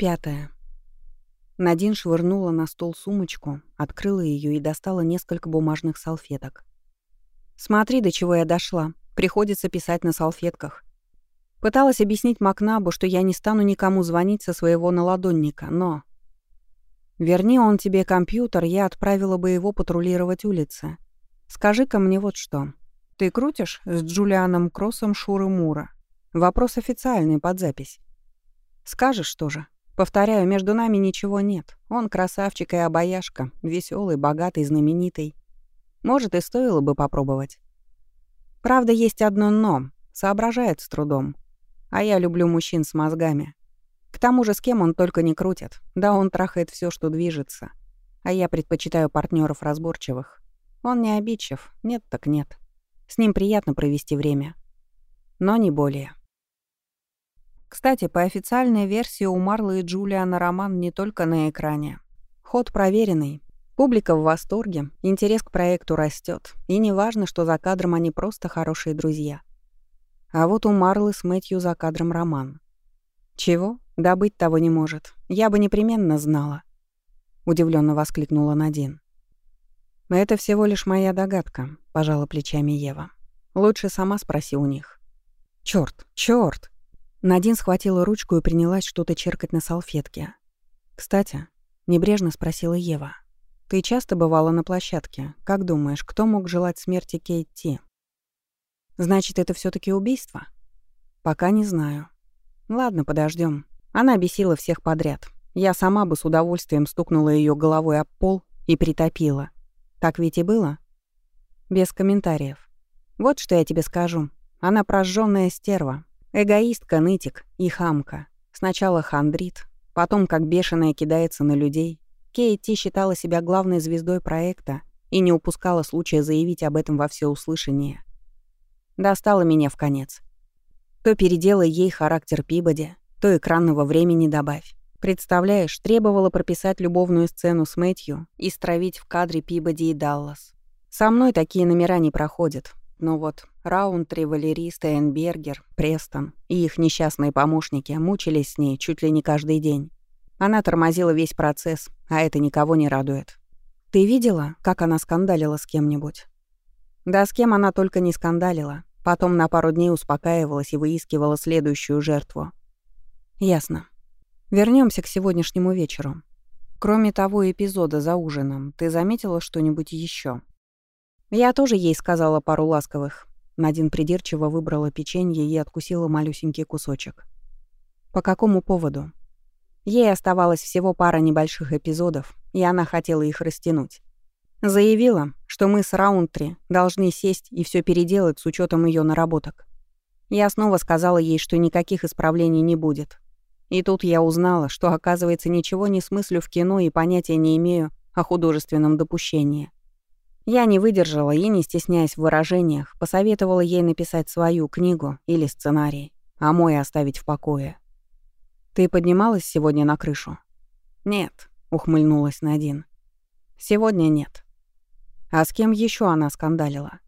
Пятое. Надин швырнула на стол сумочку, открыла ее и достала несколько бумажных салфеток. «Смотри, до чего я дошла. Приходится писать на салфетках. Пыталась объяснить Макнабу, что я не стану никому звонить со своего наладонника, но... Верни он тебе компьютер, я отправила бы его патрулировать улицы. Скажи-ка мне вот что. Ты крутишь с Джулианом Кроссом Шуры Мура? Вопрос официальный, под запись. Скажешь тоже. Повторяю, между нами ничего нет. Он красавчик и обаяшка, веселый, богатый, знаменитый. Может, и стоило бы попробовать. Правда, есть одно «но». Соображает с трудом. А я люблю мужчин с мозгами. К тому же, с кем он только не крутит. Да, он трахает все, что движется. А я предпочитаю партнеров разборчивых. Он не обидчив. Нет так нет. С ним приятно провести время. Но не более. Кстати, по официальной версии у Марлы и Джулиана роман не только на экране. Ход проверенный. Публика в восторге, интерес к проекту растет, и не важно, что за кадром они просто хорошие друзья. А вот у Марлы с Мэтью за кадром роман. «Чего? Да быть того не может. Я бы непременно знала», — удивленно воскликнула Надин. «Это всего лишь моя догадка», — пожала плечами Ева. «Лучше сама спроси у них». «Чёрт, чёрт!» Надин схватила ручку и принялась что-то черкать на салфетке. «Кстати», — небрежно спросила Ева, — «ты часто бывала на площадке? Как думаешь, кто мог желать смерти Кейт Значит, это все таки убийство? Пока не знаю. Ладно, подождем. Она бесила всех подряд. Я сама бы с удовольствием стукнула ее головой об пол и притопила. Так ведь и было? Без комментариев. Вот что я тебе скажу. Она прожженная стерва, эгоистка, нытик и хамка. Сначала хандрит, потом как бешеная кидается на людей. Кейти считала себя главной звездой проекта и не упускала случая заявить об этом во всеуслышание. Достала меня в конец. То переделай ей характер Пибоди, то экранного времени добавь. Представляешь, требовала прописать любовную сцену с Мэтью и стравить в кадре Пибоди и Даллас. Со мной такие номера не проходят. Но вот Раунтри, Валерий, Стейнбергер, Престон и их несчастные помощники мучились с ней чуть ли не каждый день. Она тормозила весь процесс, а это никого не радует. Ты видела, как она скандалила с кем-нибудь? Да с кем она только не скандалила. Потом на пару дней успокаивалась и выискивала следующую жертву. Ясно. Вернемся к сегодняшнему вечеру. Кроме того эпизода за ужином, ты заметила что-нибудь еще? Я тоже ей сказала пару ласковых. Надин придирчиво выбрала печенье и откусила малюсенький кусочек. По какому поводу? Ей оставалось всего пара небольших эпизодов, и она хотела их растянуть. Заявила, что мы с Раунтри должны сесть и все переделать с учетом ее наработок. Я снова сказала ей, что никаких исправлений не будет. И тут я узнала, что, оказывается, ничего не смыслю в кино и понятия не имею о художественном допущении. Я не выдержала и, не стесняясь в выражениях, посоветовала ей написать свою книгу или сценарий, а мой оставить в покое. «Ты поднималась сегодня на крышу?» «Нет», — ухмыльнулась Надин. «Сегодня нет. А с кем еще она скандалила?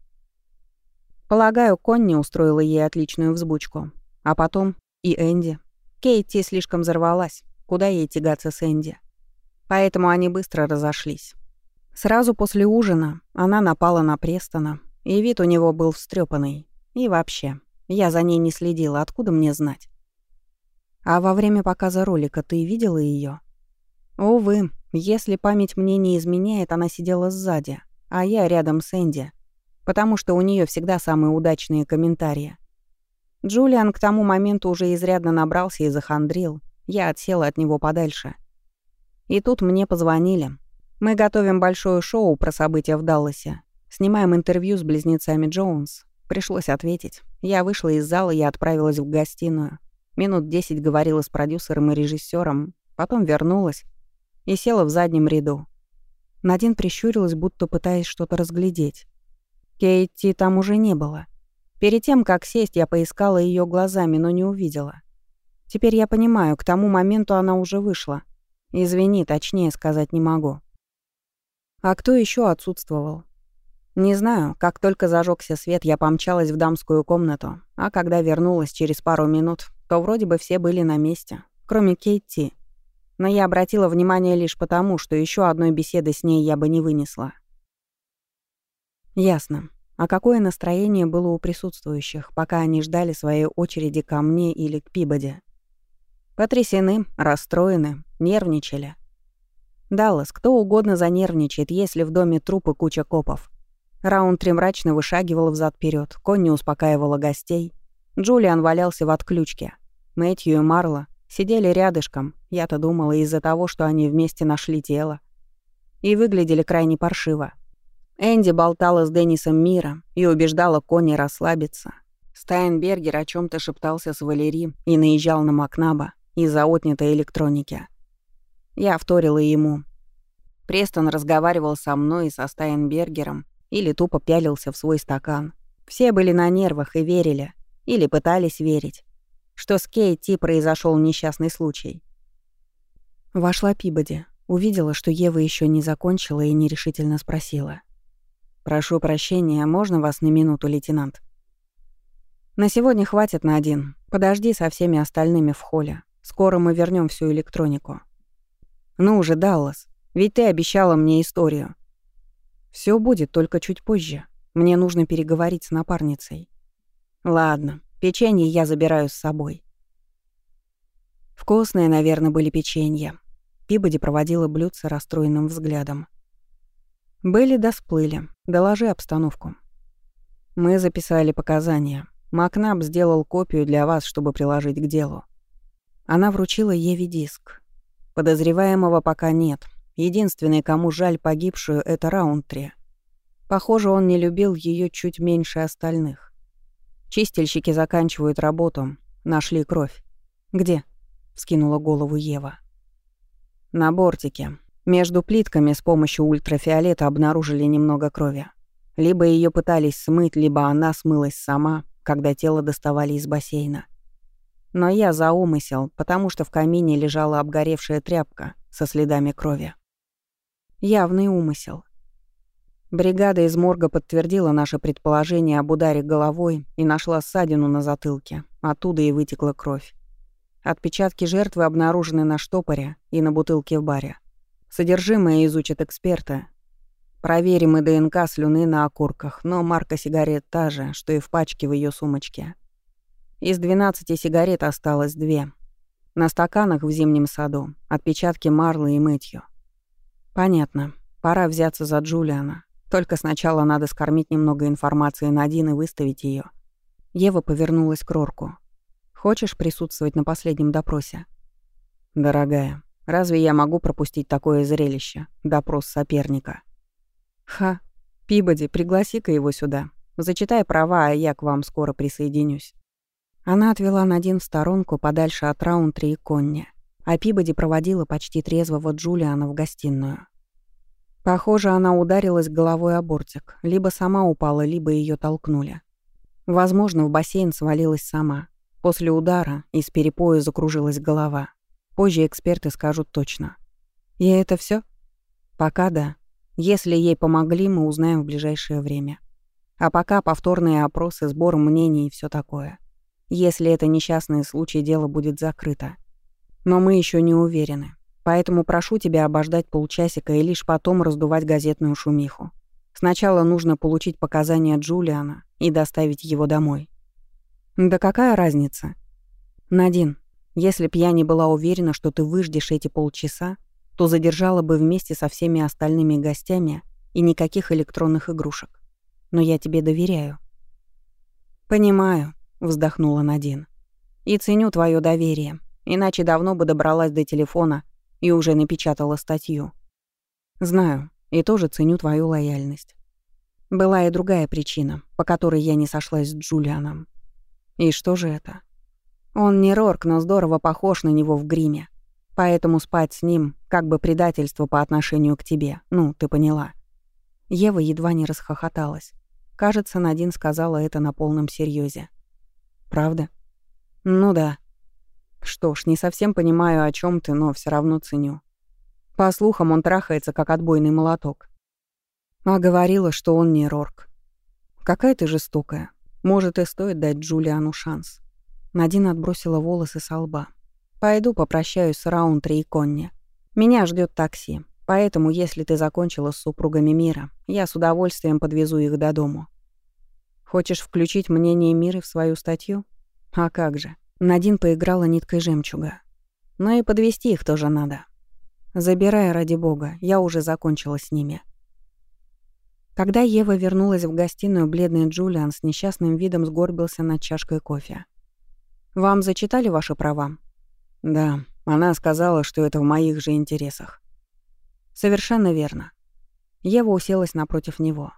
Полагаю, Конни устроила ей отличную взбучку. А потом и Энди. Кейти слишком взорвалась. Куда ей тягаться с Энди? Поэтому они быстро разошлись. Сразу после ужина она напала на Престона, и вид у него был встрепанный. И вообще, я за ней не следила, откуда мне знать? А во время показа ролика ты видела ее? Увы, если память мне не изменяет, она сидела сзади, а я рядом с Энди, потому что у нее всегда самые удачные комментарии. Джулиан к тому моменту уже изрядно набрался и захандрил. Я отсела от него подальше. И тут мне позвонили. Мы готовим большое шоу про события в Далласе. Снимаем интервью с близнецами Джонс. Пришлось ответить. Я вышла из зала и отправилась в гостиную. Минут десять говорила с продюсером и режиссером, потом вернулась и села в заднем ряду. Надин прищурилась, будто пытаясь что-то разглядеть. Кейти там уже не было. Перед тем, как сесть, я поискала ее глазами, но не увидела. Теперь я понимаю, к тому моменту она уже вышла. Извини, точнее сказать не могу. А кто еще отсутствовал? Не знаю, как только зажегся свет, я помчалась в дамскую комнату, а когда вернулась через пару минут, то вроде бы все были на месте, кроме Кейти. Но я обратила внимание лишь потому, что еще одной беседы с ней я бы не вынесла. Ясно. А какое настроение было у присутствующих, пока они ждали своей очереди ко мне или к Пибоде? Потрясены, расстроены, нервничали. Даллас, кто угодно занервничает, если в доме трупы куча копов. Раунтри мрачно вышагивал взад вперед, Конни успокаивала гостей. Джулиан валялся в отключке. Мэтью и Марла сидели рядышком, я-то думала из-за того, что они вместе нашли тело. И выглядели крайне паршиво. Энди болтала с Деннисом Мира и убеждала Конни расслабиться. Стайнбергер о чем то шептался с Валери и наезжал на Макнаба из-за отнятой электроники. Я вторила ему. Престон разговаривал со мной и со Стайнбергером или тупо пялился в свой стакан. Все были на нервах и верили, или пытались верить, что с Кейти произошел несчастный случай. Вошла Пибоди, увидела, что Ева еще не закончила и нерешительно спросила. «Прошу прощения, можно вас на минуту, лейтенант?» «На сегодня хватит на один. Подожди со всеми остальными в холле. Скоро мы вернем всю электронику». «Ну уже, Даллас, ведь ты обещала мне историю». Все будет, только чуть позже. Мне нужно переговорить с напарницей». «Ладно, печенье я забираю с собой». Вкусные, наверное, были печенья. Пибоди проводила блюдце расстроенным взглядом. «Были да сплыли. Доложи обстановку». «Мы записали показания. Макнаб сделал копию для вас, чтобы приложить к делу». Она вручила Еве диск. Подозреваемого пока нет. Единственный, кому жаль погибшую, — это Раунтри. Похоже, он не любил ее чуть меньше остальных. Чистильщики заканчивают работу. Нашли кровь. «Где?» — вскинула голову Ева. «На бортике. Между плитками с помощью ультрафиолета обнаружили немного крови. Либо ее пытались смыть, либо она смылась сама, когда тело доставали из бассейна. Но я за умысел, потому что в камине лежала обгоревшая тряпка со следами крови. Явный умысел. Бригада из морга подтвердила наше предположение об ударе головой и нашла ссадину на затылке. Оттуда и вытекла кровь. Отпечатки жертвы обнаружены на штопоре и на бутылке в баре. Содержимое изучат эксперты. Проверим и ДНК слюны на окурках, но марка сигарет та же, что и в пачке в ее сумочке. Из 12 сигарет осталось две. На стаканах в зимнем саду отпечатки Марлы и Мэтью. Понятно. Пора взяться за Джулиана. Только сначала надо скормить немного информации на один и выставить ее. Ева повернулась к Рорку. «Хочешь присутствовать на последнем допросе?» «Дорогая, разве я могу пропустить такое зрелище? Допрос соперника?» «Ха, Пибоди, пригласи-ка его сюда. Зачитай права, а я к вам скоро присоединюсь». Она отвела Надин в сторонку подальше от Раунтри и Конни, а Пибоди проводила почти трезвого Джулиана в гостиную. Похоже, она ударилась головой о бортик. Либо сама упала, либо ее толкнули. Возможно, в бассейн свалилась сама. После удара из перепоя закружилась голова. Позже эксперты скажут точно. И это все? Пока да. Если ей помогли, мы узнаем в ближайшее время. А пока повторные опросы, сбор мнений и все такое. Если это несчастный случай, дело будет закрыто. Но мы еще не уверены. Поэтому прошу тебя обождать полчасика и лишь потом раздувать газетную шумиху. Сначала нужно получить показания Джулиана и доставить его домой. Да какая разница? Надин, если б я не была уверена, что ты выждешь эти полчаса, то задержала бы вместе со всеми остальными гостями и никаких электронных игрушек. Но я тебе доверяю. Понимаю, вздохнула Надин. «И ценю твое доверие, иначе давно бы добралась до телефона и уже напечатала статью. Знаю, и тоже ценю твою лояльность. Была и другая причина, по которой я не сошлась с Джулианом. И что же это? Он не Рорк, но здорово похож на него в гриме. Поэтому спать с ним как бы предательство по отношению к тебе. Ну, ты поняла. Ева едва не расхохоталась. Кажется, Надин сказала это на полном серьезе. Правда? Ну да. Что ж, не совсем понимаю, о чем ты, но все равно ценю. По слухам, он трахается, как отбойный молоток. А говорила, что он не Рорк. Какая ты жестокая. Может, и стоит дать Джулиану шанс. Надин отбросила волосы со лба. Пойду попрощаюсь с Раунтри и Конни. Меня ждет такси, поэтому если ты закончила с супругами мира, я с удовольствием подвезу их до дому. Хочешь включить мнение мира в свою статью? А как же. Надин поиграла ниткой жемчуга. Но и подвести их тоже надо. Забирай ради бога, я уже закончила с ними. Когда Ева вернулась в гостиную, бледный Джулиан с несчастным видом сгорбился над чашкой кофе. «Вам зачитали ваши права?» «Да, она сказала, что это в моих же интересах». «Совершенно верно». Ева уселась напротив него.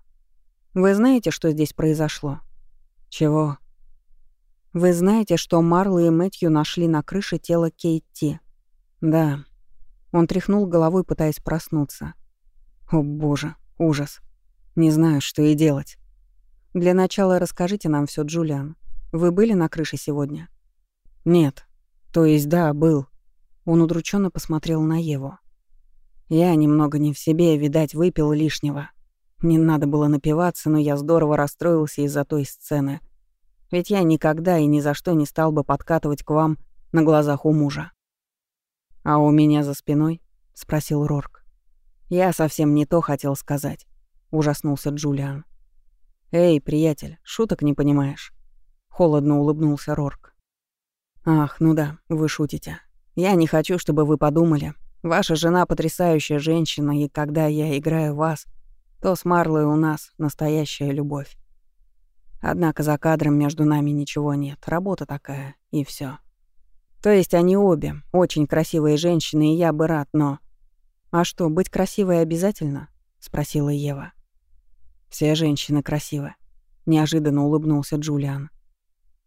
«Вы знаете, что здесь произошло?» «Чего?» «Вы знаете, что Марло и Мэтью нашли на крыше тело Кейти?» «Да». Он тряхнул головой, пытаясь проснуться. «О боже, ужас. Не знаю, что и делать. Для начала расскажите нам все, Джулиан. Вы были на крыше сегодня? Нет. То есть да, был. Он удрученно посмотрел на Еву. Я немного не в себе, видать, выпил лишнего. Не надо было напиваться, но я здорово расстроился из-за той сцены. Ведь я никогда и ни за что не стал бы подкатывать к вам на глазах у мужа. «А у меня за спиной?» — спросил Рорк. «Я совсем не то хотел сказать ужаснулся Джулиан. «Эй, приятель, шуток не понимаешь?» Холодно улыбнулся Рорк. «Ах, ну да, вы шутите. Я не хочу, чтобы вы подумали. Ваша жена потрясающая женщина, и когда я играю вас, то с Марлой у нас настоящая любовь. Однако за кадром между нами ничего нет, работа такая, и все. То есть они обе очень красивые женщины, и я бы рад, но... А что, быть красивой обязательно? спросила Ева. Все женщины красивы. Неожиданно улыбнулся Джулиан.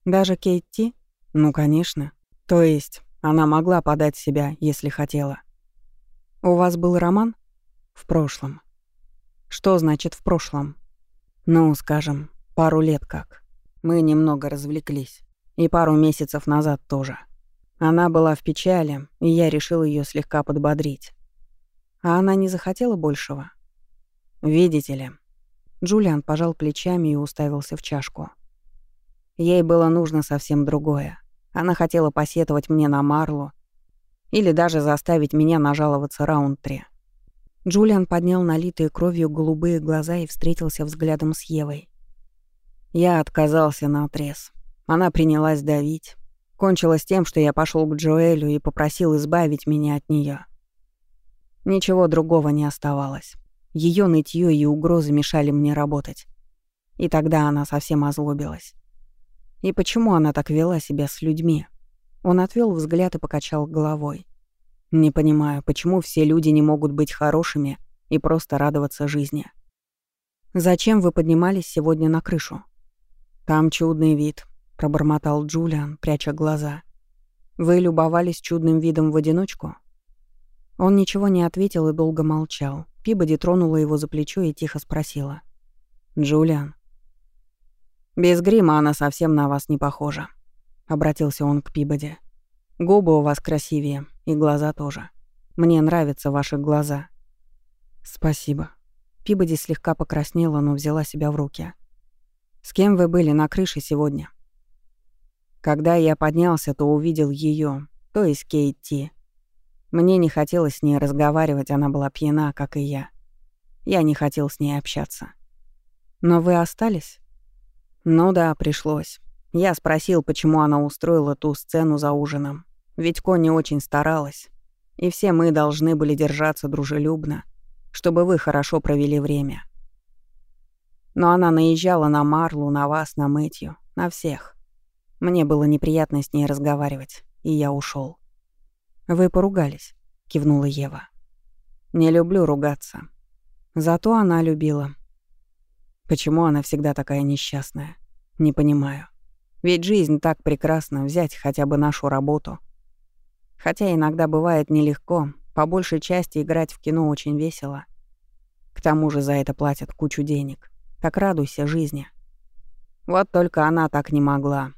Даже Кейти? Ну, конечно. То есть, она могла подать себя, если хотела. У вас был роман? В прошлом. Что значит в прошлом? Ну, скажем, пару лет как. Мы немного развлеклись. И пару месяцев назад тоже. Она была в печали, и я решил ее слегка подбодрить. А она не захотела большего? Видите ли, Джулиан пожал плечами и уставился в чашку. Ей было нужно совсем другое. Она хотела посетовать мне на Марлу или даже заставить меня нажаловаться Раунтри. Джулиан поднял налитые кровью голубые глаза и встретился взглядом с Евой. Я отказался на отрез. Она принялась давить. Кончилось тем, что я пошел к Джоэлю и попросил избавить меня от нее. Ничего другого не оставалось. Ее нытье и угрозы мешали мне работать. И тогда она совсем озлобилась. И почему она так вела себя с людьми? Он отвел взгляд и покачал головой. Не понимаю, почему все люди не могут быть хорошими и просто радоваться жизни. Зачем вы поднимались сегодня на крышу? Там чудный вид, пробормотал Джулиан, пряча глаза. Вы любовались чудным видом в одиночку? Он ничего не ответил и долго молчал. Пибоди тронула его за плечо и тихо спросила. «Джулиан». «Без грима она совсем на вас не похожа», — обратился он к Пибоди. «Губы у вас красивее, и глаза тоже. Мне нравятся ваши глаза». «Спасибо». Пибоди слегка покраснела, но взяла себя в руки. «С кем вы были на крыше сегодня?» Когда я поднялся, то увидел ее, то есть Кейти. Мне не хотелось с ней разговаривать, она была пьяна, как и я. Я не хотел с ней общаться. Но вы остались? Ну да, пришлось. Я спросил, почему она устроила ту сцену за ужином. Ведь Конни очень старалась. И все мы должны были держаться дружелюбно, чтобы вы хорошо провели время. Но она наезжала на Марлу, на вас, на Мэтью, на всех. Мне было неприятно с ней разговаривать, и я ушел. «Вы поругались», — кивнула Ева. «Не люблю ругаться. Зато она любила. Почему она всегда такая несчастная? Не понимаю. Ведь жизнь так прекрасна, взять хотя бы нашу работу. Хотя иногда бывает нелегко, по большей части играть в кино очень весело. К тому же за это платят кучу денег. Так радуйся жизни. Вот только она так не могла.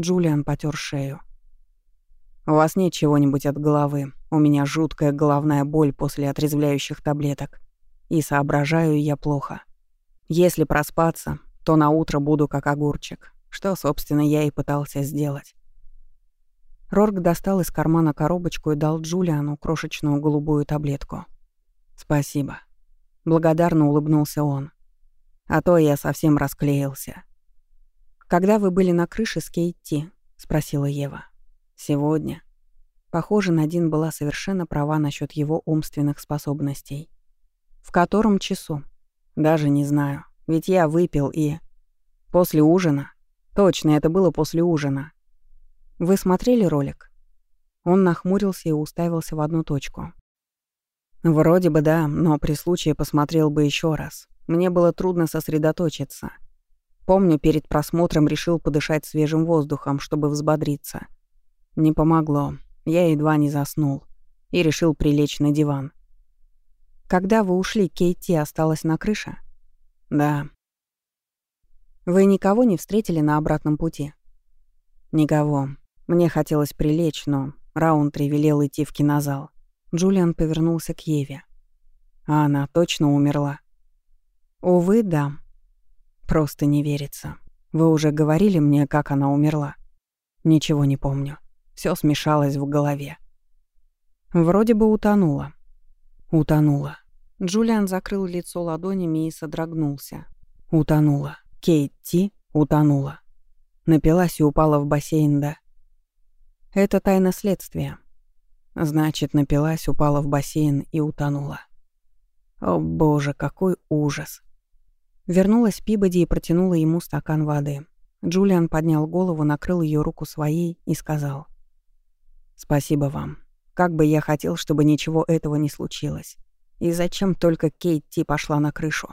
Джулиан потер шею. «У вас нет чего-нибудь от головы. У меня жуткая головная боль после отрезвляющих таблеток. И соображаю я плохо. Если проспаться, то на утро буду как огурчик, что, собственно, я и пытался сделать. Рорк достал из кармана коробочку и дал Джулиану крошечную голубую таблетку. «Спасибо». Благодарно улыбнулся он. «А то я совсем расклеился». «Когда вы были на крыше с Кейти?» — спросила Ева. «Сегодня». Похоже, Надин была совершенно права насчет его умственных способностей. «В котором часу?» «Даже не знаю. Ведь я выпил и...» «После ужина?» «Точно, это было после ужина. Вы смотрели ролик?» Он нахмурился и уставился в одну точку. «Вроде бы да, но при случае посмотрел бы еще раз. Мне было трудно сосредоточиться. Помню, перед просмотром решил подышать свежим воздухом, чтобы взбодриться. Не помогло. Я едва не заснул. И решил прилечь на диван. Когда вы ушли, Кейти осталась на крыше? Да. Вы никого не встретили на обратном пути? Никого. Мне хотелось прилечь, но Раунтри велел идти в кинозал. Джулиан повернулся к Еве. А она точно умерла? Увы, да. Просто не верится. Вы уже говорили мне, как она умерла? Ничего не помню. Все смешалось в голове. Вроде бы утонула. Утонула. Джулиан закрыл лицо ладонями и содрогнулся. Утонула. Кейти утонула. Напилась и упала в бассейн, да? Это тайна следствия. Значит, напилась, упала в бассейн и утонула. О боже, какой ужас. Вернулась Пибоди и протянула ему стакан воды. Джулиан поднял голову, накрыл ее руку своей и сказал. «Спасибо вам. Как бы я хотел, чтобы ничего этого не случилось. И зачем только Кейти пошла на крышу?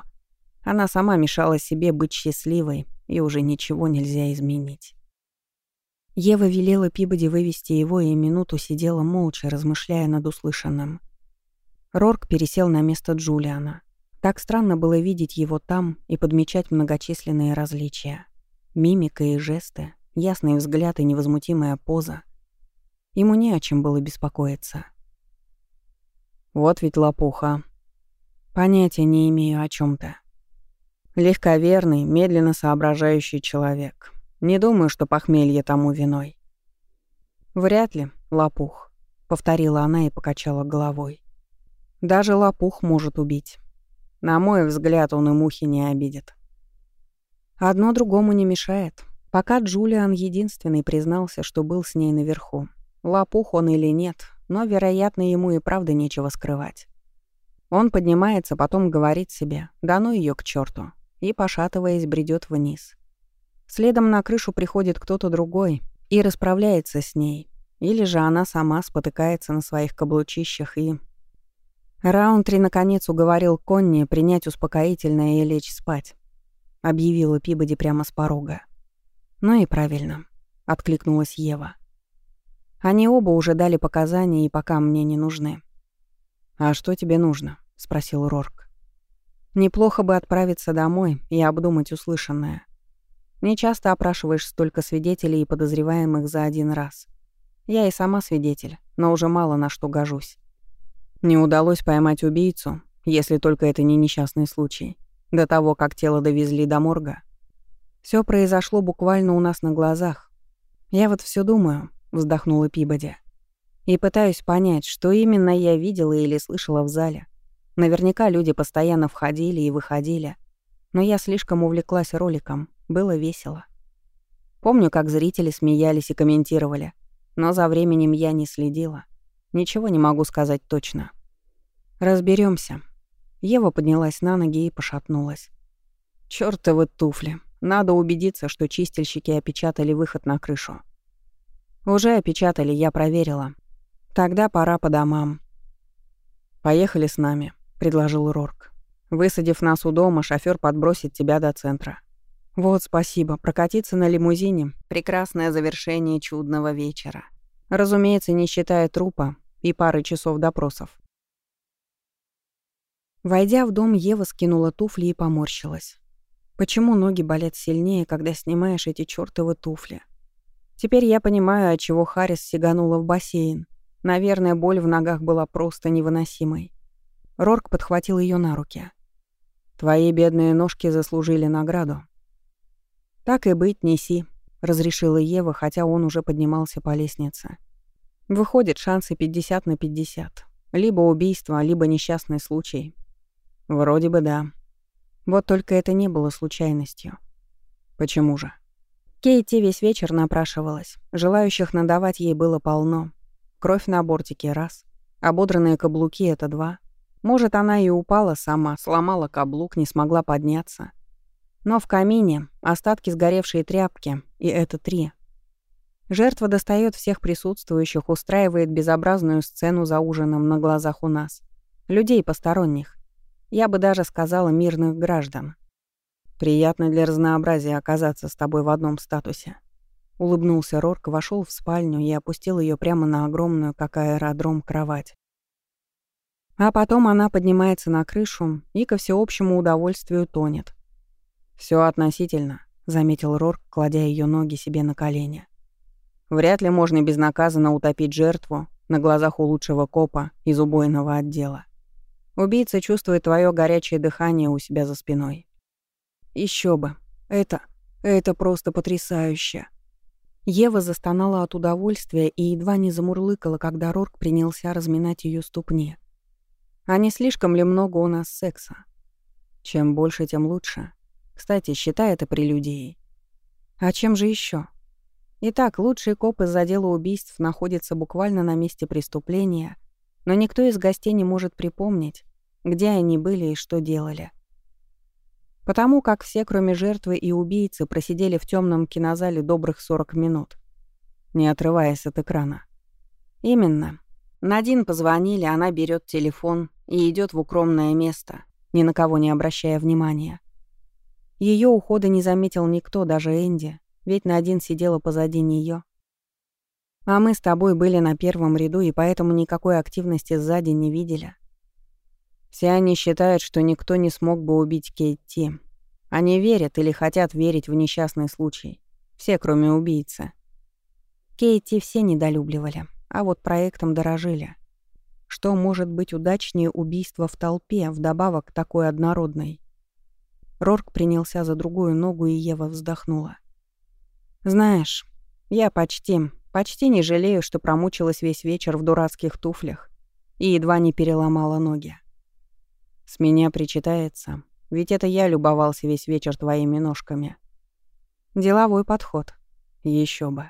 Она сама мешала себе быть счастливой, и уже ничего нельзя изменить». Ева велела Пибоди вывести его и минуту сидела молча, размышляя над услышанным. Рорк пересел на место Джулиана. Так странно было видеть его там и подмечать многочисленные различия. Мимика и жесты, ясный взгляд и невозмутимая поза. Ему не о чем было беспокоиться. Вот ведь лопуха. Понятия не имею о чем то Легковерный, медленно соображающий человек. Не думаю, что похмелье тому виной. Вряд ли, лопух, повторила она и покачала головой. Даже лопух может убить. На мой взгляд, он и мухи не обидит. Одно другому не мешает. Пока Джулиан единственный признался, что был с ней наверху. Лопух он или нет, но, вероятно, ему и правда нечего скрывать. Он поднимается, потом говорит себе «да ну ее к черту и, пошатываясь, бредет вниз. Следом на крышу приходит кто-то другой и расправляется с ней. Или же она сама спотыкается на своих каблучищах и... Раунтри наконец уговорил Конни принять успокоительное и лечь спать. Объявила Пибоди прямо с порога. «Ну и правильно», — откликнулась Ева. «Они оба уже дали показания и пока мне не нужны». «А что тебе нужно?» — спросил Рорк. «Неплохо бы отправиться домой и обдумать услышанное. Не часто опрашиваешь столько свидетелей и подозреваемых за один раз. Я и сама свидетель, но уже мало на что гожусь. Не удалось поймать убийцу, если только это не несчастный случай, до того, как тело довезли до морга. Все произошло буквально у нас на глазах. Я вот все думаю, вздохнула Пибоди. И пытаюсь понять, что именно я видела или слышала в зале. Наверняка люди постоянно входили и выходили, но я слишком увлеклась роликом, было весело. Помню, как зрители смеялись и комментировали, но за временем я не следила. Ничего не могу сказать точно. Разберемся. Ева поднялась на ноги и пошатнулась. Чёртовы туфли. Надо убедиться, что чистильщики опечатали выход на крышу. Уже опечатали, я проверила. Тогда пора по домам. «Поехали с нами», — предложил Рорк. Высадив нас у дома, шофёр подбросит тебя до центра. Вот спасибо. Прокатиться на лимузине — прекрасное завершение чудного вечера. Разумеется, не считая трупа и пары часов допросов. Войдя в дом, Ева скинула туфли и поморщилась. Почему ноги болят сильнее, когда снимаешь эти чёртовы туфли? Теперь я понимаю, от чего Харрис сиганула в бассейн. Наверное, боль в ногах была просто невыносимой. Рорк подхватил ее на руки. Твои бедные ножки заслужили награду». «Так и быть, неси», — разрешила Ева, хотя он уже поднимался по лестнице. Выходит, шансы 50 на 50. Либо убийство, либо несчастный случай. Вроде бы да. Вот только это не было случайностью. Почему же? Кейти весь вечер напрашивалась. Желающих надавать ей было полно. Кровь на бортике — раз. Ободранные каблуки — это два. Может, она и упала сама, сломала каблук, не смогла подняться. Но в камине остатки сгоревшей тряпки, и это три. Жертва достает всех присутствующих, устраивает безобразную сцену за ужином на глазах у нас. Людей посторонних. Я бы даже сказала мирных граждан. Приятно для разнообразия оказаться с тобой в одном статусе. Улыбнулся Рорк, вошел в спальню и опустил ее прямо на огромную, как аэродром, кровать. А потом она поднимается на крышу и ко всеобщему удовольствию тонет. Все относительно», — заметил Рорк, кладя ее ноги себе на колени. «Вряд ли можно безнаказанно утопить жертву на глазах у лучшего копа из убойного отдела. Убийца чувствует твое горячее дыхание у себя за спиной. Еще бы. Это... это просто потрясающе. Ева застонала от удовольствия и едва не замурлыкала, когда Рорк принялся разминать ее ступни. А не слишком ли много у нас секса? Чем больше, тем лучше. Кстати, считай это прелюдией. А чем же еще? Итак, лучший коп из-за дела убийств находится буквально на месте преступления, но никто из гостей не может припомнить, где они были и что делали. Потому как все, кроме жертвы и убийцы, просидели в темном кинозале добрых 40 минут, не отрываясь от экрана. Именно. Надин позвонили, она берет телефон и идет в укромное место, ни на кого не обращая внимания. Ее ухода не заметил никто, даже Энди, ведь Надин сидела позади нее. А мы с тобой были на первом ряду, и поэтому никакой активности сзади не видели. Все они считают, что никто не смог бы убить Кейти. Они верят или хотят верить в несчастный случай. Все, кроме убийцы. Кейти все недолюбливали, а вот проектом дорожили. Что может быть удачнее убийства в толпе, вдобавок такой однородной? Рорк принялся за другую ногу, и Ева вздохнула. «Знаешь, я почти, почти не жалею, что промучилась весь вечер в дурацких туфлях и едва не переломала ноги. С меня причитается, ведь это я любовался весь вечер твоими ножками. Деловой подход. Еще бы.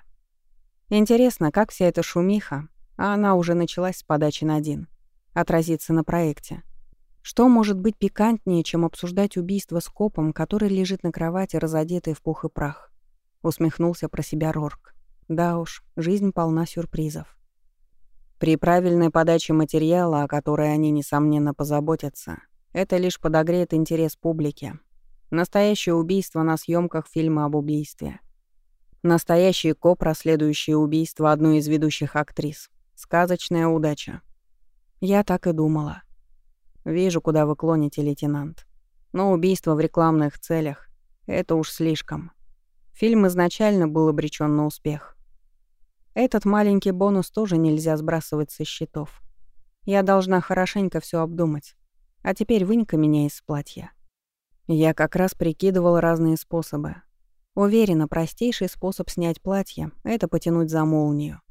Интересно, как вся эта шумиха, а она уже началась с подачи на один, отразится на проекте. Что может быть пикантнее, чем обсуждать убийство с копом, который лежит на кровати, разодетый в пух и прах? Усмехнулся про себя Рорк. Да уж, жизнь полна сюрпризов. При правильной подаче материала, о которой они, несомненно, позаботятся, это лишь подогреет интерес публики. Настоящее убийство на съемках фильма об убийстве. Настоящий коп, расследующий убийство одной из ведущих актрис. Сказочная удача. Я так и думала. Вижу, куда вы клоните, лейтенант. Но убийство в рекламных целях — это уж слишком. Фильм изначально был обречен на успех. Этот маленький бонус тоже нельзя сбрасывать со счетов. Я должна хорошенько все обдумать. А теперь вынь-ка меня из платья. Я как раз прикидывал разные способы. Уверена, простейший способ снять платье — это потянуть за молнию.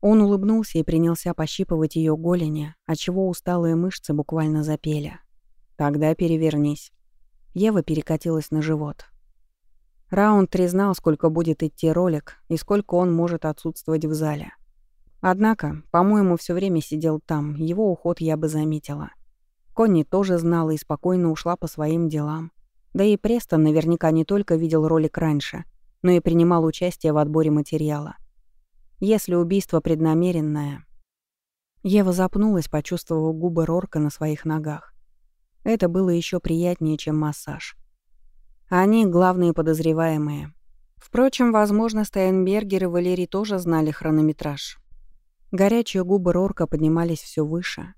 Он улыбнулся и принялся пощипывать ее голени, отчего усталые мышцы буквально запели. «Тогда перевернись». Ева перекатилась на живот. Раунд 3 знал, сколько будет идти ролик и сколько он может отсутствовать в зале. Однако, по-моему, все время сидел там, его уход я бы заметила. Конни тоже знала и спокойно ушла по своим делам. Да и Престон наверняка не только видел ролик раньше, но и принимал участие в отборе материала. Если убийство преднамеренное... Ева запнулась, почувствовав губы Рорка на своих ногах. Это было еще приятнее, чем массаж. Они — главные подозреваемые. Впрочем, возможно, Стайнбергер и Валерий тоже знали хронометраж. Горячие губы Рорка поднимались все выше.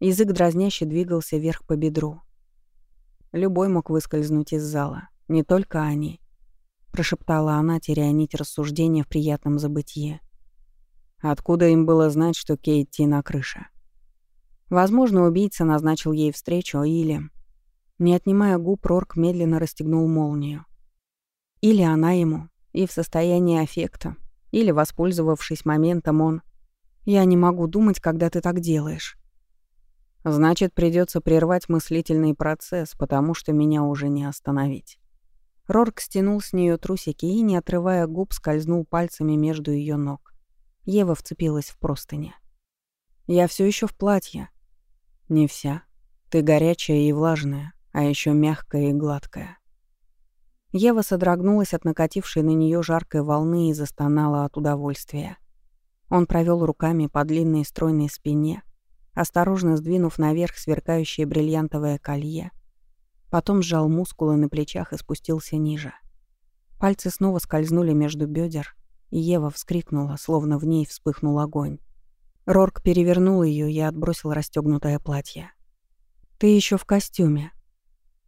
Язык дразняще двигался вверх по бедру. Любой мог выскользнуть из зала, не только они. Прошептала она, теряя нить рассуждения в приятном забытье. Откуда им было знать, что Кейти на крыше? Возможно, убийца назначил ей встречу или не отнимая губ, Рорк медленно расстегнул молнию. Или она ему, и в состоянии аффекта, или, воспользовавшись моментом, он... Я не могу думать, когда ты так делаешь. Значит, придется прервать мыслительный процесс, потому что меня уже не остановить. Рорк стянул с нее трусики и, не отрывая губ, скользнул пальцами между ее ног. Ева вцепилась в простыни. «Я все еще в платье». «Не вся. Ты горячая и влажная, а еще мягкая и гладкая». Ева содрогнулась от накатившей на нее жаркой волны и застонала от удовольствия. Он провел руками по длинной стройной спине, осторожно сдвинув наверх сверкающее бриллиантовое колье. Потом сжал мускулы на плечах и спустился ниже. Пальцы снова скользнули между бедер, и Ева вскрикнула, словно в ней вспыхнул огонь. Рорк перевернул ее и отбросил расстегнутое платье. «Ты еще в костюме.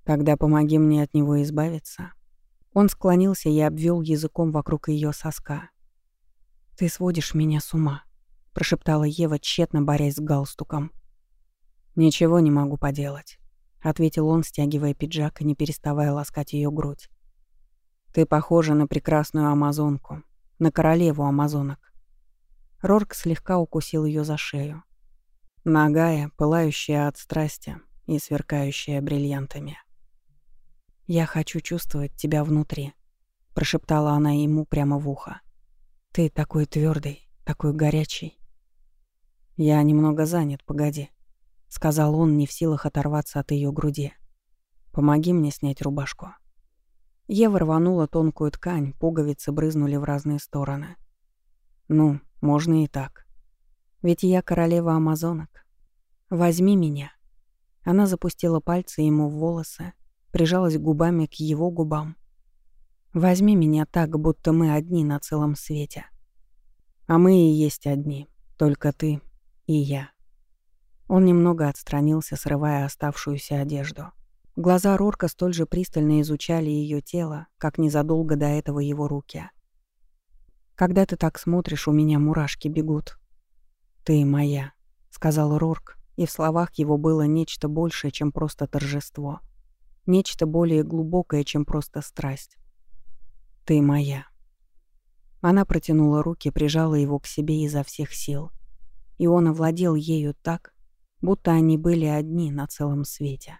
Тогда помоги мне от него избавиться». Он склонился и обвел языком вокруг ее соска. «Ты сводишь меня с ума», — прошептала Ева, тщетно борясь с галстуком. «Ничего не могу поделать», — ответил он, стягивая пиджак и не переставая ласкать ее грудь. «Ты похожа на прекрасную амазонку, на королеву амазонок». Рорк слегка укусил ее за шею. Нагая, пылающая от страсти и сверкающая бриллиантами. «Я хочу чувствовать тебя внутри», — прошептала она ему прямо в ухо. Ты такой твердый, такой горячий. Я немного занят, погоди, сказал он, не в силах оторваться от ее груди. Помоги мне снять рубашку. Ева рванула тонкую ткань, пуговицы брызнули в разные стороны. Ну, можно и так. Ведь я королева амазонок. Возьми меня. Она запустила пальцы ему в волосы, прижалась губами к его губам, Возьми меня так, будто мы одни на целом свете. А мы и есть одни, только ты и я. Он немного отстранился, срывая оставшуюся одежду. Глаза Рорка столь же пристально изучали ее тело, как незадолго до этого его руки. «Когда ты так смотришь, у меня мурашки бегут». «Ты моя», — сказал Рорк, и в словах его было нечто большее, чем просто торжество. Нечто более глубокое, чем просто страсть. Ты моя». Она протянула руки, прижала его к себе изо всех сил. И он овладел ею так, будто они были одни на целом свете.